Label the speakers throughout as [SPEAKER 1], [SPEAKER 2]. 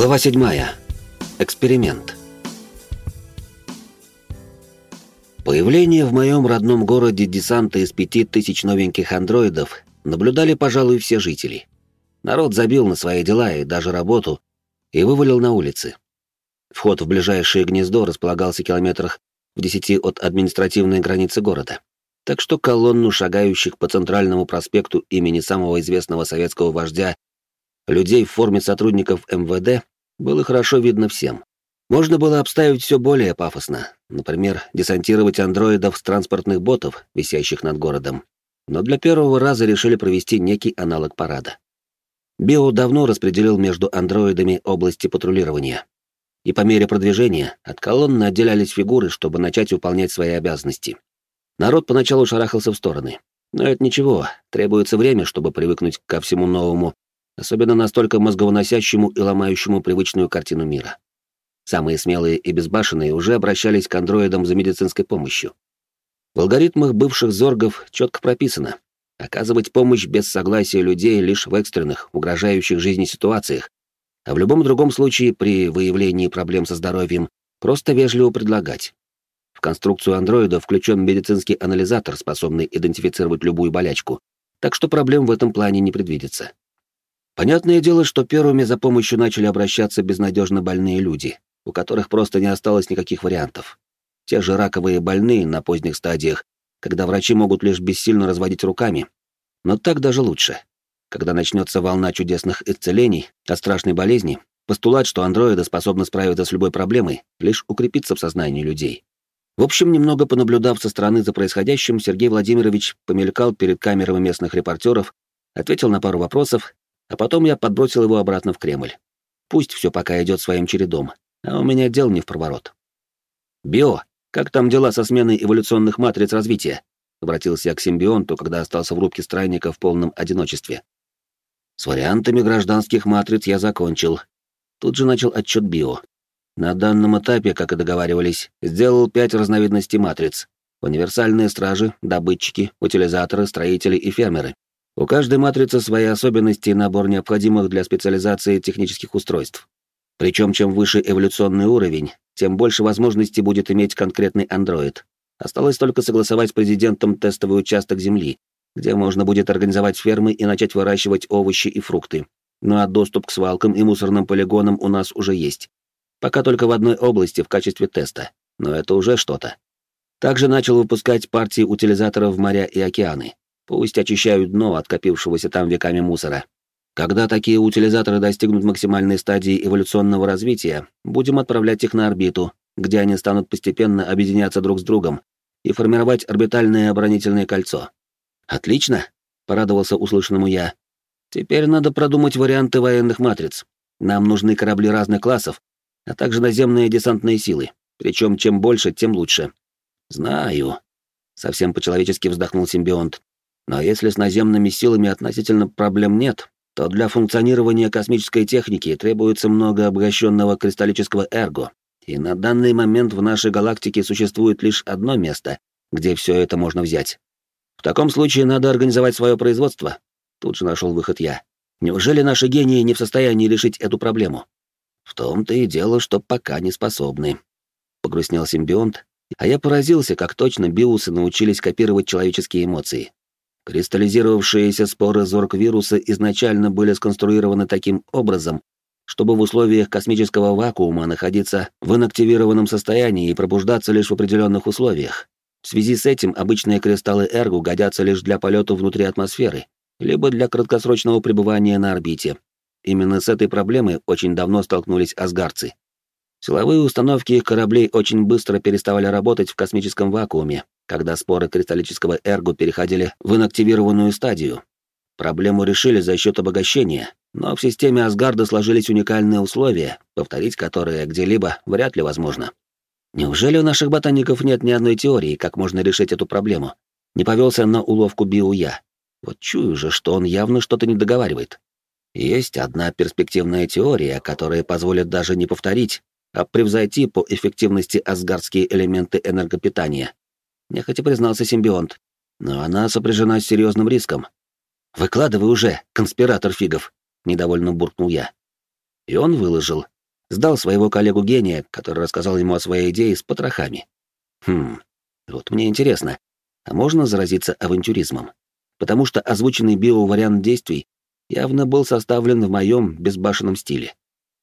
[SPEAKER 1] Глава 7. Эксперимент. Появление в моем родном городе десанта из пяти тысяч новеньких андроидов наблюдали, пожалуй, все жители. Народ забил на свои дела и даже работу и вывалил на улицы. Вход в ближайшее гнездо располагался километрах в десяти от административной границы города. Так что колонну шагающих по центральному проспекту имени самого известного советского вождя людей в форме сотрудников МВД было хорошо видно всем. Можно было обставить все более пафосно, например, десантировать андроидов с транспортных ботов, висящих над городом. Но для первого раза решили провести некий аналог парада. Био давно распределил между андроидами области патрулирования. И по мере продвижения от колонны отделялись фигуры, чтобы начать выполнять свои обязанности. Народ поначалу шарахался в стороны. Но это ничего, требуется время, чтобы привыкнуть ко всему новому особенно настолько мозговоносящему и ломающему привычную картину мира. Самые смелые и безбашенные уже обращались к андроидам за медицинской помощью. В алгоритмах бывших зоргов четко прописано оказывать помощь без согласия людей лишь в экстренных, угрожающих жизни ситуациях, а в любом другом случае при выявлении проблем со здоровьем просто вежливо предлагать. В конструкцию андроида включен медицинский анализатор, способный идентифицировать любую болячку, так что проблем в этом плане не предвидится. Понятное дело, что первыми за помощью начали обращаться безнадежно больные люди, у которых просто не осталось никаких вариантов. Те же раковые больные на поздних стадиях, когда врачи могут лишь бессильно разводить руками. Но так даже лучше. Когда начнется волна чудесных исцелений от страшной болезни, постулат, что андроиды способны справиться с любой проблемой, лишь укрепится в сознании людей. В общем, немного понаблюдав со стороны за происходящим, Сергей Владимирович помелькал перед камерами местных репортеров, ответил на пару вопросов а потом я подбросил его обратно в Кремль. Пусть все пока идет своим чередом, а у меня дел не в проворот. «Био, как там дела со сменой эволюционных матриц развития?» — обратился я к симбионту, когда остался в рубке странника в полном одиночестве. «С вариантами гражданских матриц я закончил». Тут же начал отчет Био. На данном этапе, как и договаривались, сделал пять разновидностей матриц. Универсальные стражи, добытчики, утилизаторы, строители и фермеры. У каждой матрицы свои особенности и набор необходимых для специализации технических устройств. Причем чем выше эволюционный уровень, тем больше возможностей будет иметь конкретный андроид. Осталось только согласовать с президентом тестовый участок Земли, где можно будет организовать фермы и начать выращивать овощи и фрукты. Ну а доступ к свалкам и мусорным полигонам у нас уже есть. Пока только в одной области в качестве теста, но это уже что-то. Также начал выпускать партии утилизаторов в моря и океаны. Пусть очищают дно от копившегося там веками мусора. Когда такие утилизаторы достигнут максимальной стадии эволюционного развития, будем отправлять их на орбиту, где они станут постепенно объединяться друг с другом и формировать орбитальное оборонительное кольцо. Отлично, порадовался услышанному я. Теперь надо продумать варианты военных матриц. Нам нужны корабли разных классов, а также наземные десантные силы. Причем чем больше, тем лучше. Знаю. Совсем по-человечески вздохнул симбионт. Но если с наземными силами относительно проблем нет, то для функционирования космической техники требуется много обогащенного кристаллического эрго. И на данный момент в нашей галактике существует лишь одно место, где все это можно взять. В таком случае надо организовать свое производство. Тут же нашел выход я. Неужели наши гении не в состоянии решить эту проблему? В том-то и дело, что пока не способны. Погрустнел симбионт, а я поразился, как точно биусы научились копировать человеческие эмоции. Кристаллизировавшиеся споры зорг-вируса изначально были сконструированы таким образом, чтобы в условиях космического вакуума находиться в инактивированном состоянии и пробуждаться лишь в определенных условиях. В связи с этим обычные кристаллы Эргу годятся лишь для полета внутри атмосферы, либо для краткосрочного пребывания на орбите. Именно с этой проблемой очень давно столкнулись асгарцы. Силовые установки их кораблей очень быстро переставали работать в космическом вакууме, когда споры кристаллического эрго переходили в инактивированную стадию. Проблему решили за счет обогащения, но в системе Асгарда сложились уникальные условия, повторить которые где-либо вряд ли возможно. Неужели у наших ботаников нет ни одной теории, как можно решить эту проблему? Не повелся на уловку Биуя. Вот чую же, что он явно что-то не договаривает. Есть одна перспективная теория, которая позволит даже не повторить, а превзойти по эффективности асгардские элементы энергопитания, нехотя признался симбионт. Но она сопряжена с серьезным риском. Выкладывай уже, конспиратор фигов, недовольно буркнул я. И он выложил. Сдал своего коллегу-гения, который рассказал ему о своей идее с потрохами. Хм, вот мне интересно, а можно заразиться авантюризмом? Потому что озвученный био-вариант действий явно был составлен в моем безбашенном стиле.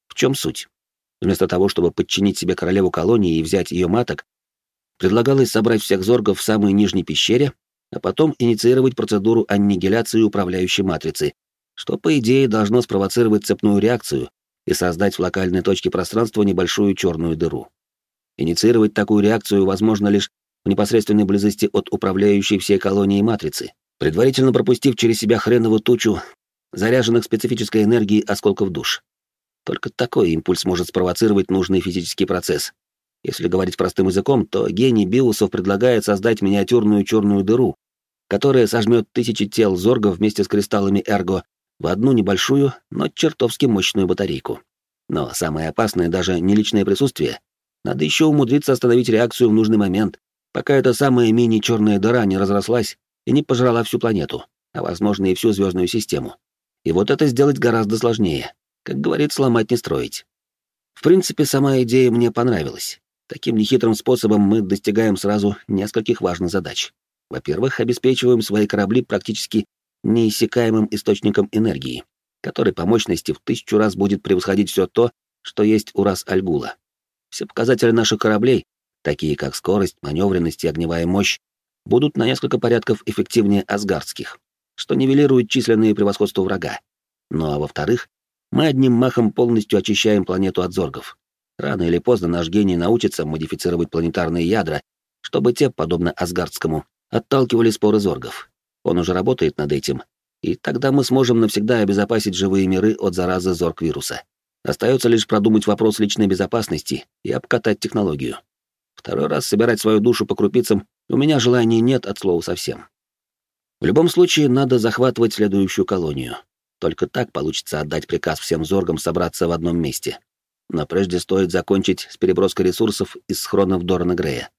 [SPEAKER 1] В чем суть? Вместо того, чтобы подчинить себе королеву колонии и взять ее маток, предлагалось собрать всех зоргов в самой нижней пещере, а потом инициировать процедуру аннигиляции управляющей матрицы, что, по идее, должно спровоцировать цепную реакцию и создать в локальной точке пространства небольшую черную дыру. Инициировать такую реакцию возможно лишь в непосредственной близости от управляющей всей колонией матрицы, предварительно пропустив через себя хреновую тучу заряженных специфической энергией осколков душ. Только такой импульс может спровоцировать нужный физический процесс. Если говорить простым языком, то гений Биусов предлагает создать миниатюрную черную дыру, которая сожмет тысячи тел зоргов вместе с кристаллами Эрго в одну небольшую, но чертовски мощную батарейку. Но самое опасное даже не личное присутствие. Надо еще умудриться остановить реакцию в нужный момент, пока эта самая мини-черная дыра не разрослась и не пожрала всю планету, а, возможно, и всю звездную систему. И вот это сделать гораздо сложнее. Как говорит, сломать не строить. В принципе, сама идея мне понравилась. Таким нехитрым способом мы достигаем сразу нескольких важных задач. Во-первых, обеспечиваем свои корабли практически неиссякаемым источником энергии, который по мощности в тысячу раз будет превосходить все то, что есть у рас Альгула. Все показатели наших кораблей, такие как скорость, маневренность и огневая мощь, будут на несколько порядков эффективнее асгардских, что нивелирует численное превосходство врага. Ну а во-вторых, мы одним махом полностью очищаем планету от зоргов. Рано или поздно наш гений научится модифицировать планетарные ядра, чтобы те, подобно асгардскому, отталкивали споры зоргов. Он уже работает над этим, и тогда мы сможем навсегда обезопасить живые миры от заразы зорг-вируса. Остается лишь продумать вопрос личной безопасности и обкатать технологию. Второй раз собирать свою душу по крупицам у меня желания нет от слова совсем. В любом случае, надо захватывать следующую колонию. Только так получится отдать приказ всем зоргам собраться в одном месте. Но прежде стоит закончить с переброской ресурсов из схронов Дорана Грея.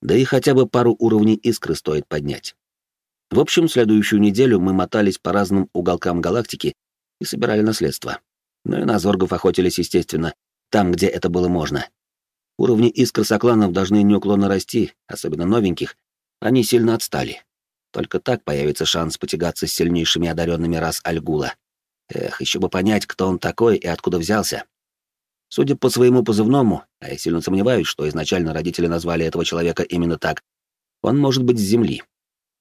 [SPEAKER 1] Да и хотя бы пару уровней искры стоит поднять. В общем, следующую неделю мы мотались по разным уголкам галактики и собирали наследство. Но и на зоргов охотились, естественно, там, где это было можно. Уровни искр сокланов должны неуклонно расти, особенно новеньких. Они сильно отстали. Только так появится шанс потягаться с сильнейшими одаренными рас Альгула. Эх, еще бы понять, кто он такой и откуда взялся. Судя по своему позывному, а я сильно сомневаюсь, что изначально родители назвали этого человека именно так, он может быть с Земли.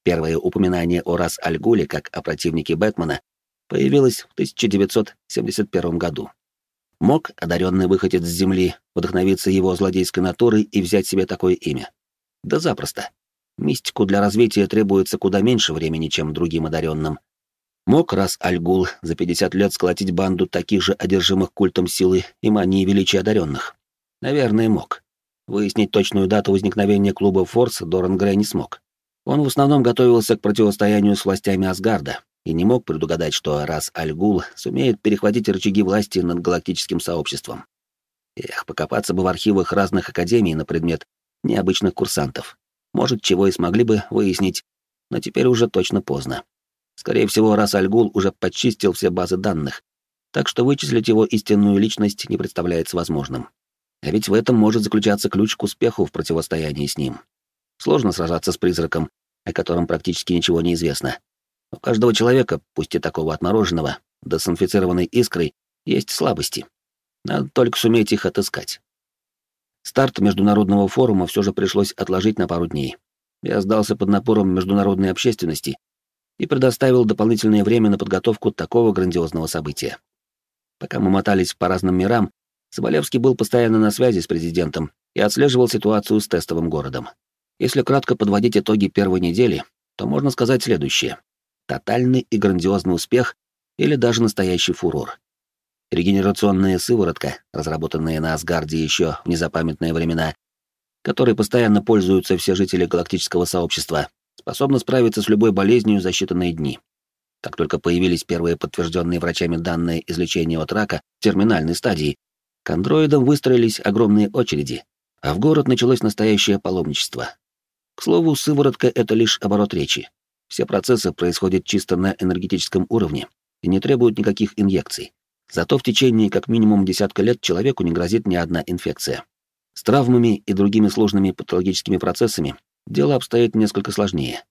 [SPEAKER 1] Первое упоминание о рас Альгуле как о противнике Бэтмена появилось в 1971 году. Мог одаренный выходец с Земли вдохновиться его злодейской натурой и взять себе такое имя? Да запросто. Мистику для развития требуется куда меньше времени, чем другим одаренным. Мог раз Альгул за 50 лет сколотить банду таких же одержимых культом силы и мании величия одаренных? Наверное, мог. Выяснить точную дату возникновения клуба Форс Доран Грей не смог. Он в основном готовился к противостоянию с властями Асгарда и не мог предугадать, что раз Альгул сумеет перехватить рычаги власти над галактическим сообществом. Эх, покопаться бы в архивах разных академий на предмет необычных курсантов. Может, чего и смогли бы выяснить, но теперь уже точно поздно. Скорее всего, раз Альгул уже подчистил все базы данных, так что вычислить его истинную личность не представляется возможным. А ведь в этом может заключаться ключ к успеху в противостоянии с ним. Сложно сражаться с призраком, о котором практически ничего не известно. У каждого человека, пусть и такого отмороженного, да с искрой, есть слабости. Надо только суметь их отыскать. Старт международного форума все же пришлось отложить на пару дней. Я сдался под напором международной общественности и предоставил дополнительное время на подготовку такого грандиозного события. Пока мы мотались по разным мирам, Соболевский был постоянно на связи с президентом и отслеживал ситуацию с тестовым городом. Если кратко подводить итоги первой недели, то можно сказать следующее. Тотальный и грандиозный успех или даже настоящий фурор. Регенерационная сыворотка, разработанная на Асгарде еще в незапамятные времена, которой постоянно пользуются все жители галактического сообщества, способна справиться с любой болезнью за считанные дни. Как только появились первые подтвержденные врачами данные излечения от рака в терминальной стадии, к андроидам выстроились огромные очереди, а в город началось настоящее паломничество. К слову, сыворотка — это лишь оборот речи. Все процессы происходят чисто на энергетическом уровне и не требуют никаких инъекций. Зато в течение как минимум десятка лет человеку не грозит ни одна инфекция. С травмами и другими сложными патологическими процессами дело обстоит несколько сложнее.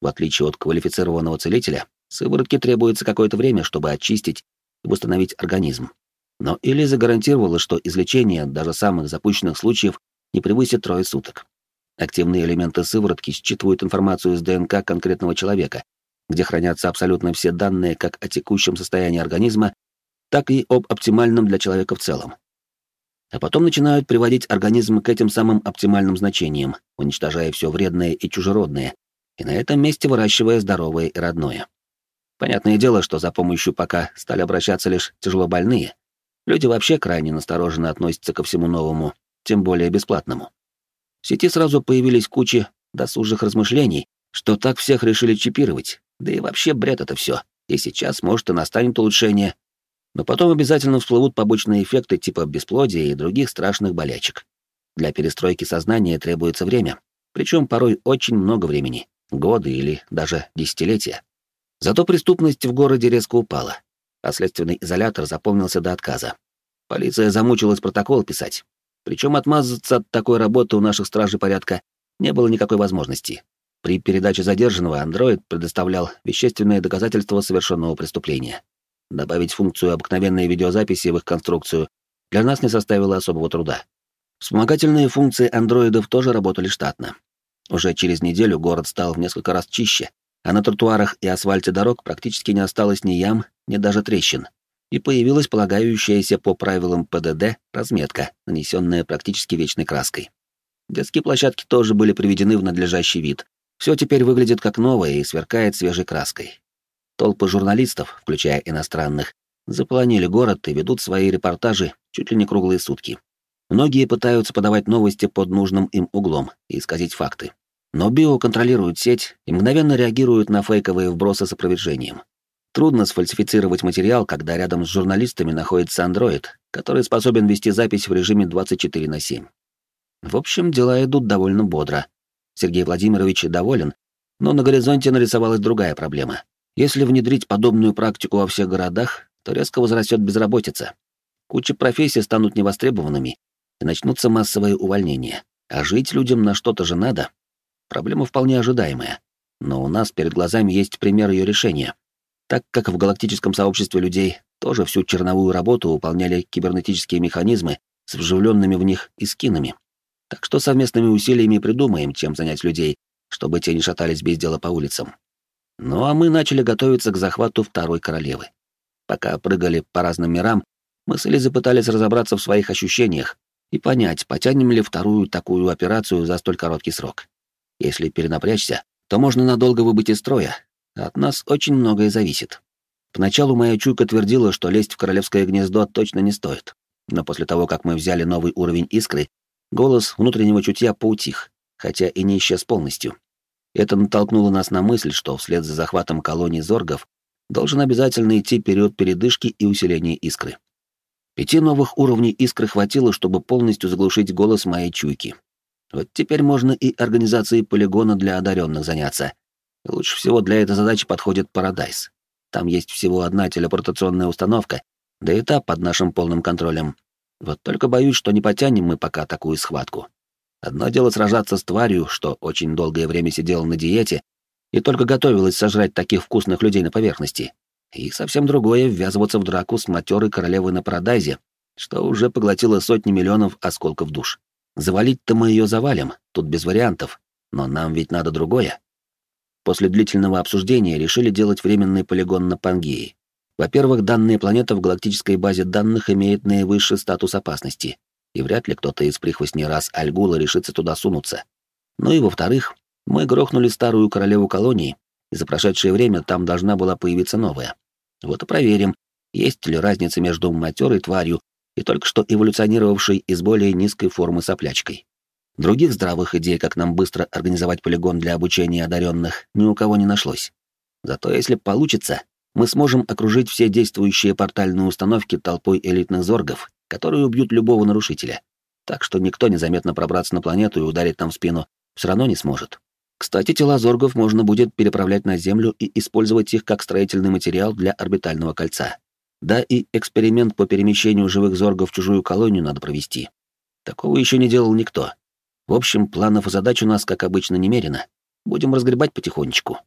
[SPEAKER 1] В отличие от квалифицированного целителя, сыворотке требуется какое-то время, чтобы очистить и восстановить организм. Но Элиза гарантировала, что излечение даже самых запущенных случаев не превысит трое суток. Активные элементы сыворотки считывают информацию из ДНК конкретного человека, где хранятся абсолютно все данные как о текущем состоянии организма, так и об оптимальном для человека в целом а потом начинают приводить организм к этим самым оптимальным значениям, уничтожая все вредное и чужеродное, и на этом месте выращивая здоровое и родное. Понятное дело, что за помощью пока стали обращаться лишь тяжелобольные. Люди вообще крайне настороженно относятся ко всему новому, тем более бесплатному. В сети сразу появились кучи досужих размышлений, что так всех решили чипировать, да и вообще бред это все. И сейчас, может, и настанет улучшение, но потом обязательно всплывут побочные эффекты типа бесплодия и других страшных болячек. Для перестройки сознания требуется время, причем порой очень много времени, годы или даже десятилетия. Зато преступность в городе резко упала, а следственный изолятор заполнился до отказа. Полиция замучилась протокол писать. Причем отмазаться от такой работы у наших стражей порядка не было никакой возможности. При передаче задержанного андроид предоставлял вещественные доказательства совершенного преступления. Добавить функцию обыкновенной видеозаписи в их конструкцию для нас не составило особого труда. Вспомогательные функции андроидов тоже работали штатно. Уже через неделю город стал в несколько раз чище, а на тротуарах и асфальте дорог практически не осталось ни ям, ни даже трещин. И появилась полагающаяся по правилам ПДД разметка, нанесенная практически вечной краской. Детские площадки тоже были приведены в надлежащий вид. Все теперь выглядит как новое и сверкает свежей краской. Толпы журналистов, включая иностранных, заполонили город и ведут свои репортажи чуть ли не круглые сутки. Многие пытаются подавать новости под нужным им углом и исказить факты. Но био контролирует сеть и мгновенно реагирует на фейковые вбросы с опровержением. Трудно сфальсифицировать материал, когда рядом с журналистами находится андроид, который способен вести запись в режиме 24 на 7. В общем, дела идут довольно бодро. Сергей Владимирович доволен, но на горизонте нарисовалась другая проблема. Если внедрить подобную практику во всех городах, то резко возрастет безработица. Куча профессий станут невостребованными, и начнутся массовые увольнения. А жить людям на что-то же надо. Проблема вполне ожидаемая. Но у нас перед глазами есть пример ее решения. Так как в галактическом сообществе людей тоже всю черновую работу выполняли кибернетические механизмы с вживленными в них искинами. Так что совместными усилиями придумаем, чем занять людей, чтобы те не шатались без дела по улицам. Ну а мы начали готовиться к захвату второй королевы. Пока прыгали по разным мирам, мы с Элизой пытались разобраться в своих ощущениях и понять, потянем ли вторую такую операцию за столь короткий срок. Если перенапрячься, то можно надолго выбыть из строя. От нас очень многое зависит. Поначалу моя чуйка твердила, что лезть в королевское гнездо точно не стоит. Но после того, как мы взяли новый уровень искры, голос внутреннего чутья поутих, хотя и не исчез полностью. Это натолкнуло нас на мысль, что вслед за захватом колонии зоргов должен обязательно идти период передышки и усиления искры. Пяти новых уровней искры хватило, чтобы полностью заглушить голос моей чуйки. Вот теперь можно и организацией полигона для одаренных заняться. Лучше всего для этой задачи подходит Парадайз. Там есть всего одна телепортационная установка, да и та под нашим полным контролем. Вот только боюсь, что не потянем мы пока такую схватку. Одно дело сражаться с тварью, что очень долгое время сидела на диете и только готовилась сожрать таких вкусных людей на поверхности. И совсем другое — ввязываться в драку с матерой королевой на Парадайзе, что уже поглотило сотни миллионов осколков душ. Завалить-то мы ее завалим, тут без вариантов, но нам ведь надо другое. После длительного обсуждения решили делать временный полигон на Пангеи. Во-первых, данная планета в галактической базе данных имеет наивысший статус опасности — и вряд ли кто-то из прихвостней раз Альгула решится туда сунуться. Ну и во-вторых, мы грохнули старую королеву колонии, и за прошедшее время там должна была появиться новая. Вот и проверим, есть ли разница между матерой тварью и только что эволюционировавшей из более низкой формы соплячкой. Других здравых идей, как нам быстро организовать полигон для обучения одаренных, ни у кого не нашлось. Зато если получится, мы сможем окружить все действующие портальные установки толпой элитных зоргов которые убьют любого нарушителя. Так что никто незаметно пробраться на планету и ударить там в спину все равно не сможет. Кстати, тела зоргов можно будет переправлять на Землю и использовать их как строительный материал для орбитального кольца. Да и эксперимент по перемещению живых зоргов в чужую колонию надо провести. Такого еще не делал никто. В общем, планов и задач у нас, как обычно, немерено. Будем разгребать потихонечку.